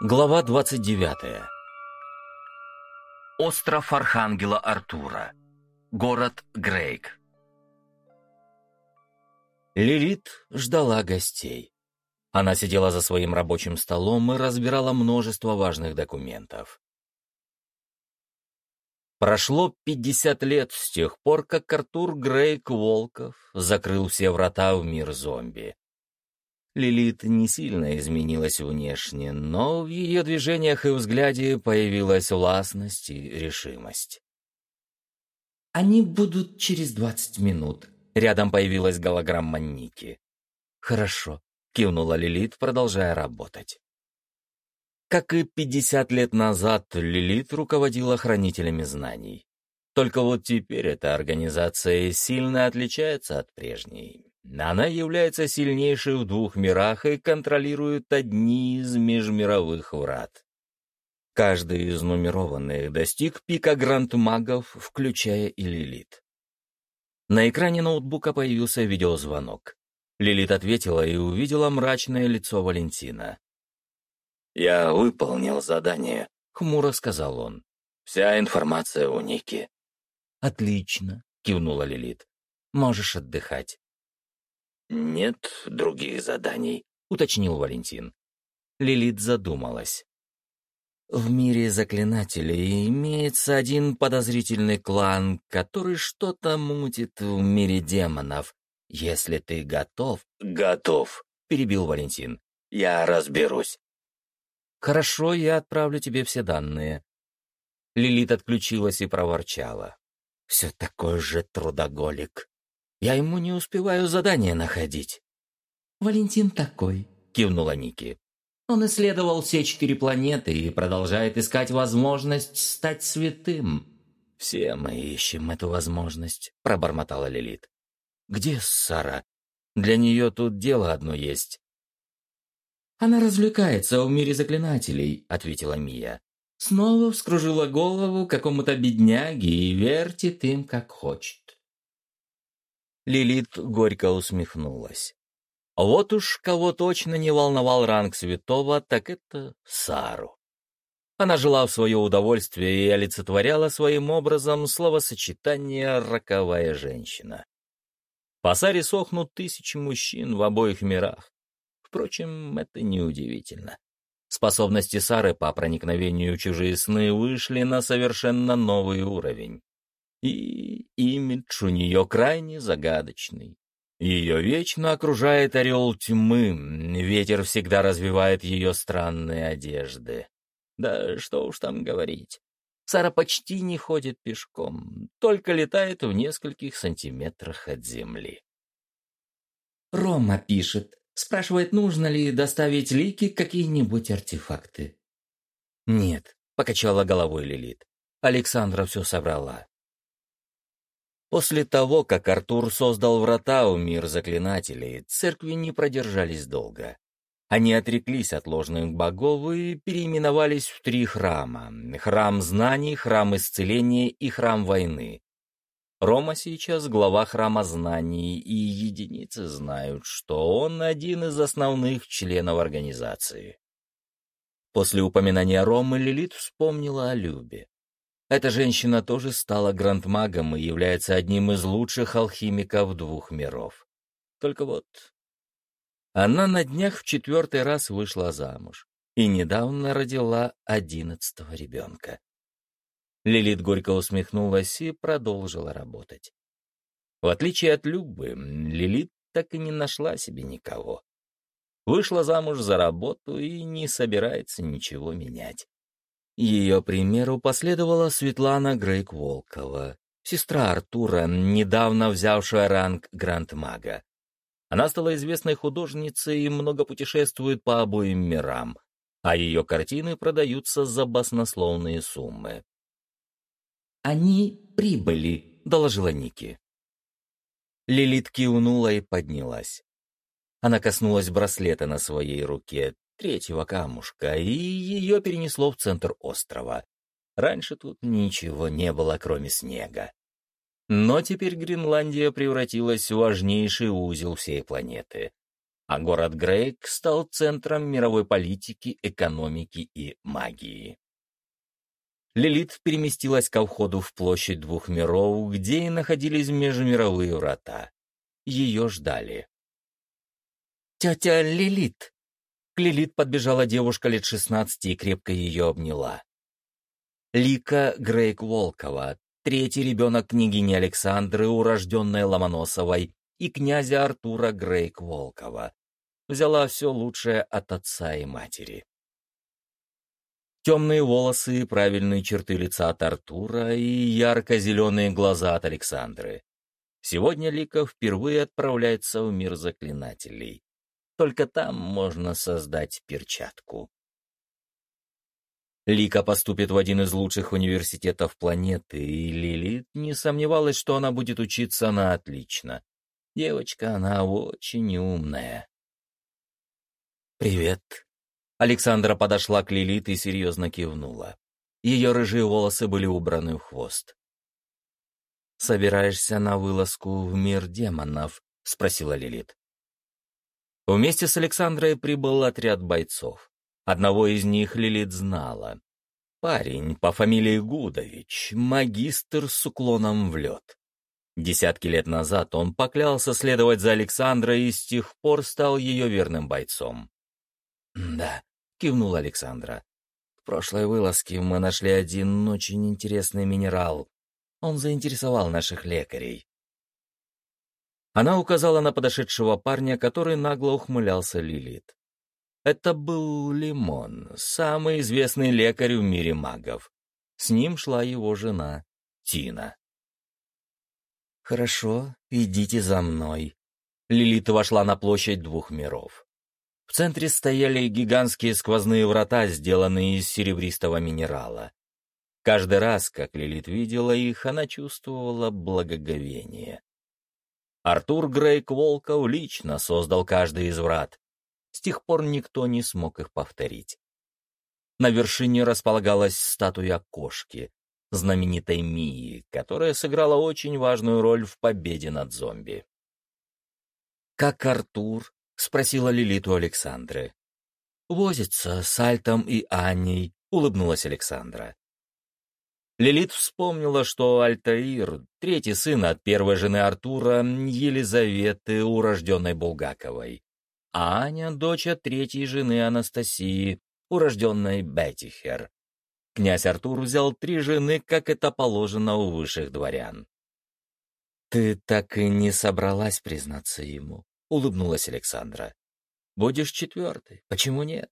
Глава 29. Остров Архангела Артура. Город Грейк. Лилит ждала гостей. Она сидела за своим рабочим столом и разбирала множество важных документов. Прошло 50 лет с тех пор, как Артур Грейк Волков закрыл все врата в мир зомби. Лилит не сильно изменилась внешне, но в ее движениях и взгляде появилась властность и решимость. «Они будут через двадцать минут», — рядом появилась голограмма Ники. «Хорошо», — кивнула Лилит, продолжая работать. Как и пятьдесят лет назад, Лилит руководила хранителями знаний. Только вот теперь эта организация сильно отличается от прежней. Она является сильнейшей в двух мирах и контролирует одни из межмировых врат. Каждый из нумерованных достиг пика гранд-магов, включая и Лилит. На экране ноутбука появился видеозвонок. Лилит ответила и увидела мрачное лицо Валентина. «Я выполнил задание», — хмуро сказал он. «Вся информация у Ники». «Отлично», — кивнула Лилит. «Можешь отдыхать». «Нет других заданий», — уточнил Валентин. Лилит задумалась. В мире заклинателей имеется один подозрительный клан, который что-то мутит в мире демонов. Если ты готов... Готов, перебил Валентин. Я разберусь. Хорошо, я отправлю тебе все данные. Лилит отключилась и проворчала. Все такой же трудоголик. Я ему не успеваю задание находить». «Валентин такой», — кивнула Ники. «Он исследовал все четыре планеты и продолжает искать возможность стать святым». «Все мы ищем эту возможность», — пробормотала Лилит. «Где Сара? Для нее тут дело одно есть». «Она развлекается в мире заклинателей», — ответила Мия. Снова вскружила голову какому-то бедняге и вертит им, как хочет. Лилит горько усмехнулась. Вот уж кого точно не волновал ранг святого, так это Сару. Она жила в свое удовольствие и олицетворяла своим образом словосочетание «роковая женщина». По Саре сохнут тысячи мужчин в обоих мирах. Впрочем, это неудивительно. Способности Сары по проникновению чужие сны вышли на совершенно новый уровень. И имидж у нее крайне загадочный. Ее вечно окружает орел тьмы, ветер всегда развивает ее странные одежды. Да что уж там говорить. Сара почти не ходит пешком, только летает в нескольких сантиметрах от земли. Рома пишет, спрашивает, нужно ли доставить Лики какие-нибудь артефакты. Нет, покачала головой Лилит. Александра все собрала. После того, как Артур создал врата в мир заклинателей, церкви не продержались долго. Они отреклись от ложных богов и переименовались в три храма — храм знаний, храм исцеления и храм войны. Рома сейчас глава храма знаний, и единицы знают, что он один из основных членов организации. После упоминания Ромы Лилит вспомнила о Любе. Эта женщина тоже стала грандмагом и является одним из лучших алхимиков двух миров. Только вот... Она на днях в четвертый раз вышла замуж и недавно родила одиннадцатого ребенка. Лилит горько усмехнулась и продолжила работать. В отличие от Любы, Лилит так и не нашла себе никого. Вышла замуж за работу и не собирается ничего менять. Ее примеру последовала Светлана Грейк-Волкова, сестра Артура, недавно взявшая ранг Гранд-мага. Она стала известной художницей и много путешествует по обоим мирам, а ее картины продаются за баснословные суммы. «Они прибыли», — доложила Ники. Лилит кивнула и поднялась. Она коснулась браслета на своей руке, третьего камушка, и ее перенесло в центр острова. Раньше тут ничего не было, кроме снега. Но теперь Гренландия превратилась в важнейший узел всей планеты. а город Грейк стал центром мировой политики, экономики и магии. Лилит переместилась ко входу в площадь двух миров, где и находились межмировые врата. Ее ждали. «Тетя Лилит!» К Лилит подбежала девушка лет шестнадцати и крепко ее обняла. Лика Грейк Волкова, третий ребенок княгини Александры, урожденной Ломоносовой, и князя Артура Грейк Волкова. Взяла все лучшее от отца и матери. Темные волосы и правильные черты лица от Артура и ярко-зеленые глаза от Александры. Сегодня Лика впервые отправляется в мир заклинателей. Только там можно создать перчатку. Лика поступит в один из лучших университетов планеты, и Лилит не сомневалась, что она будет учиться на отлично. Девочка она очень умная. «Привет», Александра подошла к Лилит и серьезно кивнула. Ее рыжие волосы были убраны в хвост. «Собираешься на вылазку в мир демонов?» — спросила Лилит. Вместе с Александрой прибыл отряд бойцов. Одного из них Лилит знала. Парень по фамилии Гудович, магистр с уклоном в лед. Десятки лет назад он поклялся следовать за Александрой и с тех пор стал ее верным бойцом. «Да, — кивнула Александра. «В прошлой вылазке мы нашли один очень интересный минерал. Он заинтересовал наших лекарей». Она указала на подошедшего парня, который нагло ухмылялся Лилит. Это был Лимон, самый известный лекарь в мире магов. С ним шла его жена, Тина. «Хорошо, идите за мной». Лилит вошла на площадь двух миров. В центре стояли гигантские сквозные врата, сделанные из серебристого минерала. Каждый раз, как Лилит видела их, она чувствовала благоговение. Артур Грейк Волков лично создал каждый из врат. С тех пор никто не смог их повторить. На вершине располагалась статуя кошки, знаменитой Мии, которая сыграла очень важную роль в победе над зомби. Как Артур, — спросила Лилит у Александры. «Возится с Альтом и Аней», — улыбнулась Александра. Лилит вспомнила, что Альтаир — третий сын от первой жены Артура, Елизаветы, урожденной Булгаковой, а Аня — дочь от третьей жены Анастасии, урожденной Беттихер. Князь Артур взял три жены, как это положено у высших дворян. «Ты так и не собралась признаться ему?» — улыбнулась Александра. «Будешь четвертый. Почему нет?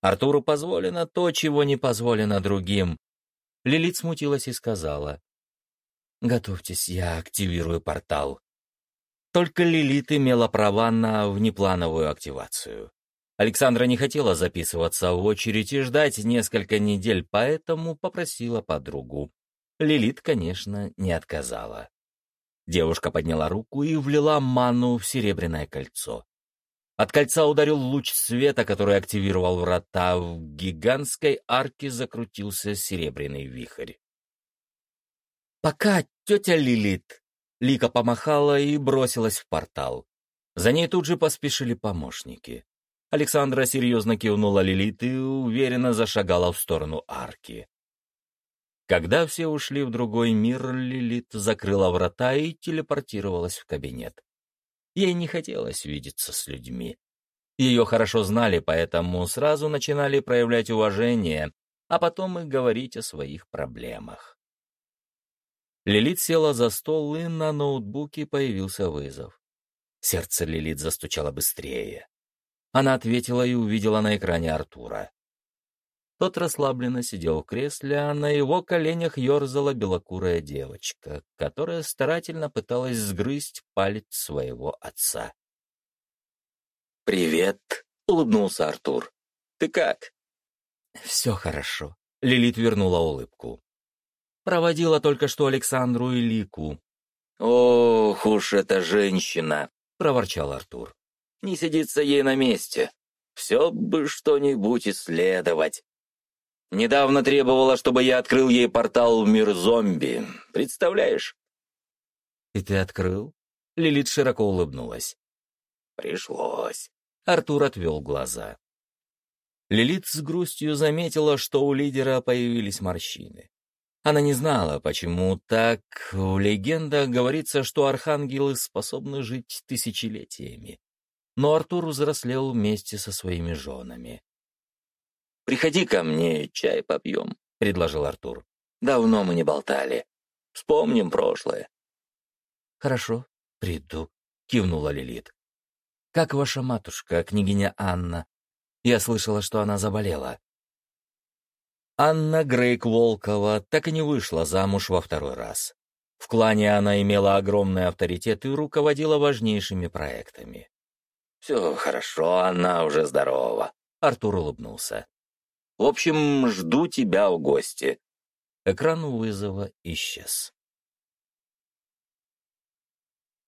Артуру позволено то, чего не позволено другим». Лилит смутилась и сказала. «Готовьтесь, я активирую портал». Только Лилит имела права на внеплановую активацию. Александра не хотела записываться в очередь и ждать несколько недель, поэтому попросила подругу. Лилит, конечно, не отказала. Девушка подняла руку и влила ману в серебряное кольцо. От кольца ударил луч света, который активировал врата. В гигантской арке закрутился серебряный вихрь. «Пока, тетя Лилит!» Лика помахала и бросилась в портал. За ней тут же поспешили помощники. Александра серьезно кивнула Лилит и уверенно зашагала в сторону арки. Когда все ушли в другой мир, Лилит закрыла врата и телепортировалась в кабинет. Ей не хотелось видеться с людьми. Ее хорошо знали, поэтому сразу начинали проявлять уважение, а потом и говорить о своих проблемах. Лилит села за стол, и на ноутбуке появился вызов. Сердце Лилит застучало быстрее. Она ответила и увидела на экране Артура. Тот расслабленно сидел в кресле, а на его коленях ерзала белокурая девочка, которая старательно пыталась сгрызть палец своего отца. «Привет», — улыбнулся Артур. «Ты как?» «Все хорошо», — Лилит вернула улыбку. Проводила только что Александру и Лику. «Ох уж эта женщина!» — проворчал Артур. «Не сидится ей на месте. Все бы что-нибудь исследовать. Недавно требовала, чтобы я открыл ей портал в мир зомби. Представляешь? И ты открыл? Лилит широко улыбнулась. Пришлось. Артур отвел глаза. Лилит с грустью заметила, что у лидера появились морщины. Она не знала, почему так. В легендах говорится, что архангелы способны жить тысячелетиями. Но Артур взрослел вместе со своими женами. «Приходи ко мне, чай попьем», — предложил Артур. «Давно мы не болтали. Вспомним прошлое». «Хорошо, приду», — кивнула Лилит. «Как ваша матушка, княгиня Анна? Я слышала, что она заболела». Анна Грейк Волкова так и не вышла замуж во второй раз. В клане она имела огромный авторитет и руководила важнейшими проектами. «Все хорошо, она уже здорова», — Артур улыбнулся. «В общем, жду тебя в гости». Экран вызова исчез.